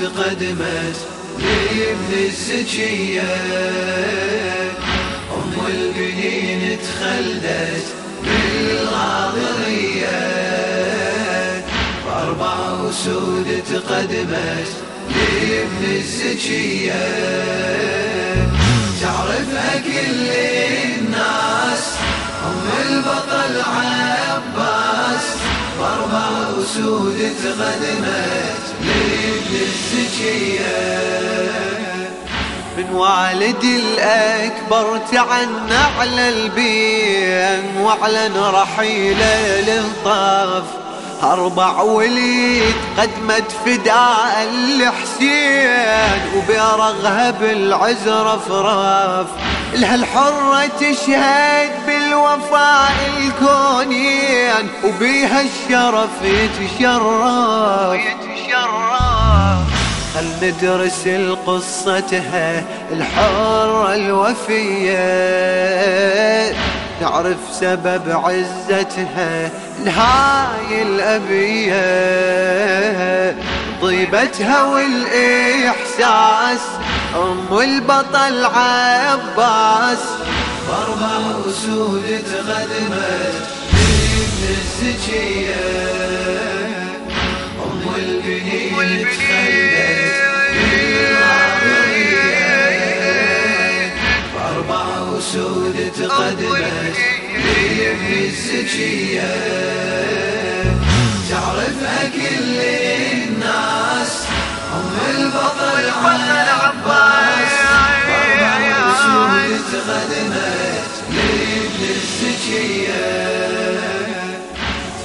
تقدمت لابن الزكية أم البنين تخلدت بالغاضرية. وأربع أسود تقدمت لابن الزكية تعرفها كل وأربع أسود تقدمت لابن الزكية من والد الأكبر تعنى على البين وأعلن رحيله للطاف. أربع وليد قدمت فداء الحسين وبيرغها بالعز رفراف لها الحرة تشهد بالوفاء الكونين وبيها الشرف يتشرف. خل ندرس القصتها الحرة الوفية؟ نعرف سبب عزتها الهاي الأبية. طيبتها والإحساس أم البطل عباس. باربع أسود تغدمت بابن الزكية أم البنين تخلت باربع أسود تقدمت لابن الزكية تعرفها كل الناس. أم البطل عباس.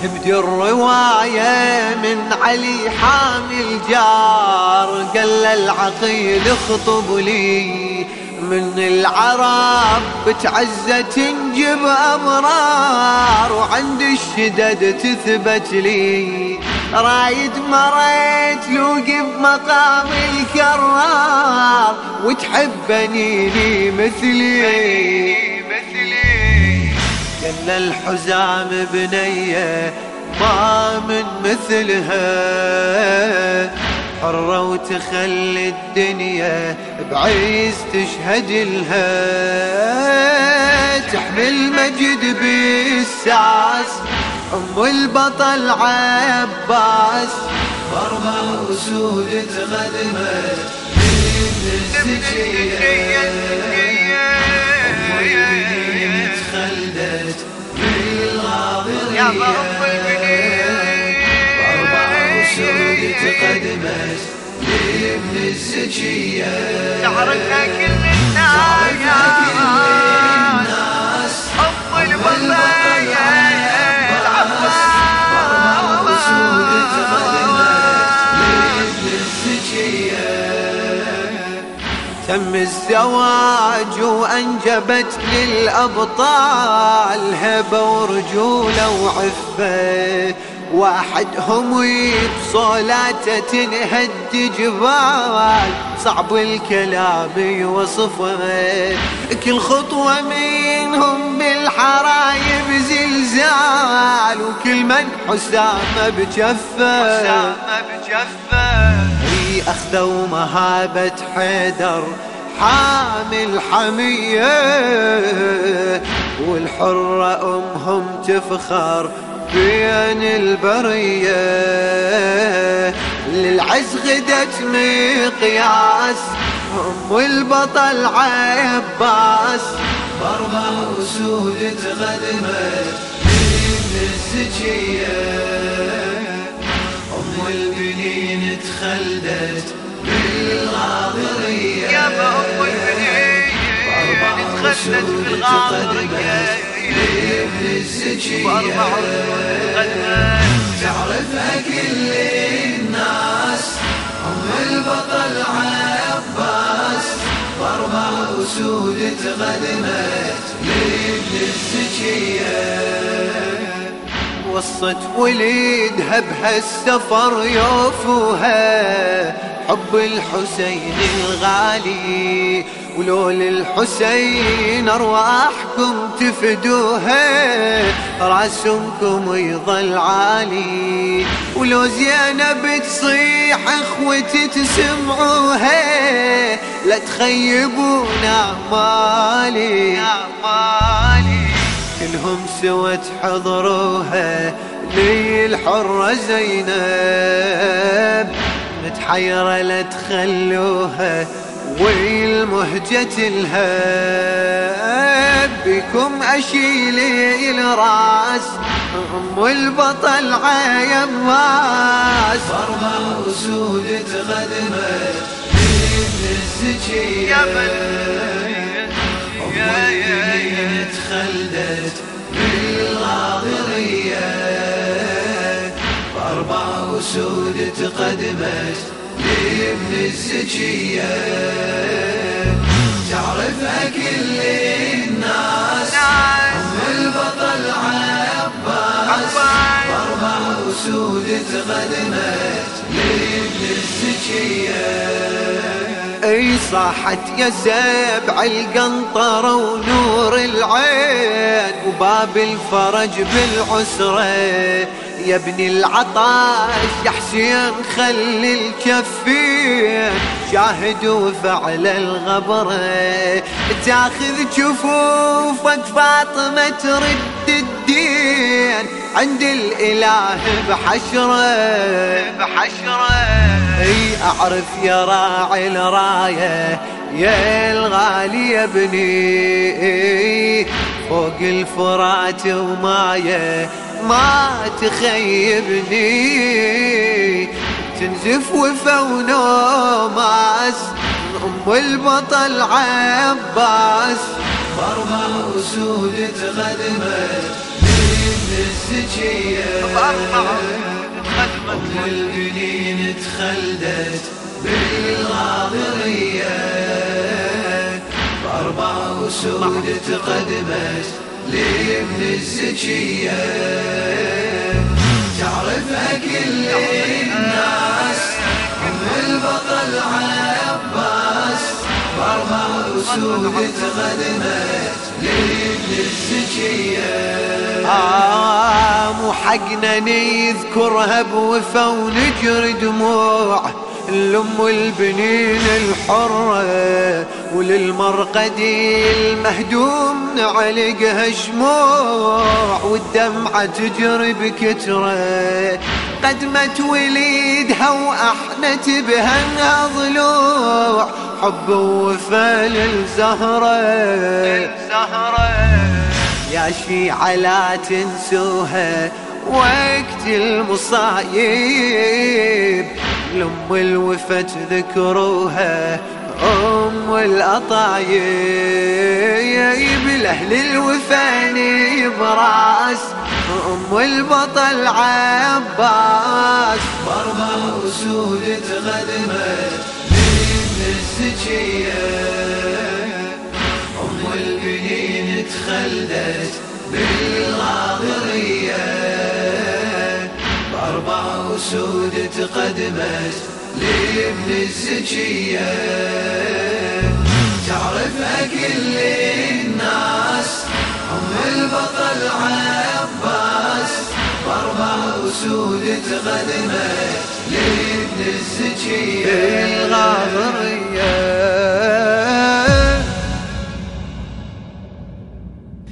تبدي الرواية من علي حامي الجار قال العقيل اخطب لي. من العرب بتعزة تنجب أمرار وعند الشدد تثبت لي. رايد مريت لوقف مقام الكرار وتحبني لي مثلي. قال الحزام بنية ضامن مثلها. حرة وتخلي الدنيا بعيز تشهد لها. تحمل مجد بالساس أم البطل عباس. باربع أسود تغدمت أم البنين. تخلدت بالغاضرية باربع أسود تقدمت. لابن الزكية تعرفها كل الناس تم الزواج وأنجبت للأبطال هبة ورجولة وعفة. واحدهم بصولاته تنهد جبال. صعب الكلام يوصفه. كل خطوة منهم بالحرايب زلزال وكل من حسامه بجفه. أخذوا مهابة حيدر حامل حمية والحرة أمهم تفخر بين البرية. للعز غدت مقياس أم البطل عباس. باربع أسود تغدمت الزكية أم البنين تخلدت بالغاضرية يا أم البنين أسود بالغاضرية لابن الزكية تعرفها كل الناس أم البطل عباس. باربع أسود تقدمت لابن الزكية. وصت وليدها بهالسفر يوفوها حب الحسين الغالي ولو للحسين أرواحكم تفدوها. راسمكم يظل عالي ولو زينب تصيح اخوتي تسمعوها. لا تخيبونا مالي كلهم سوى تحضروها لي الحرة زينب. متحيرة لا تخلوها والمهجة الهاب. بكم أشيل الراس أم البطل عيماس أربع أسود تقدمت بابن الزكية تقدمت لابن الزكية تعرفها كل الناس. البطل عباس. أربع أسود تقدمت لابن الزكية أي صاحت يا سبع القنطرة ونور العين وباب الفرج بالعسرة. يا ابن العطاش يا حسين خلي الكفين. شاهد وفعل الغبرة تاخذ جفوفك فاطمة ترد الدين. عند الإله بحشره بحشرة. أي أعرف يا راعي الراية يا الغالي يا ابني. فوق الفرات وماية ما تخيبني. تنزف وفا ونوماس ام البطل عباس. تقدمت بابن الزكية بأربع خدمة أم البنين تخلدت بالغاضرية. بأربع أسود تقدمت لابن الزكية تعرفها كل الناس أم البطل عباس بأربع أسود تقدمت لابن الزكية آه مو حقنا نذكرها بوفا ونجري دموع الأم البنين الحرة. وللمرقدي المهدوم نعلقها شموع والدمعة تجري بكترة قدمت وليدها وأحنت بها ضلوع حب ووفا للزهرة. يا شيعة لا تنسوها. وقت المصايب لأم الوفا تذكروها أم الأطايب لأهل الوفا براس أم البطل عباس. بأربع أسود تقدمت بابن الزكية. أم البنين تخلدت بالغاضرية. بأربع أسود تقدمت لابن الزكية تعرفها كل الناس أم البطل عباس. بأربع أسود تقدمت لابن الزكية الغاضرية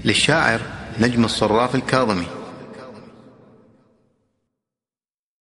للشاعر نجم الصراف الكاظمي.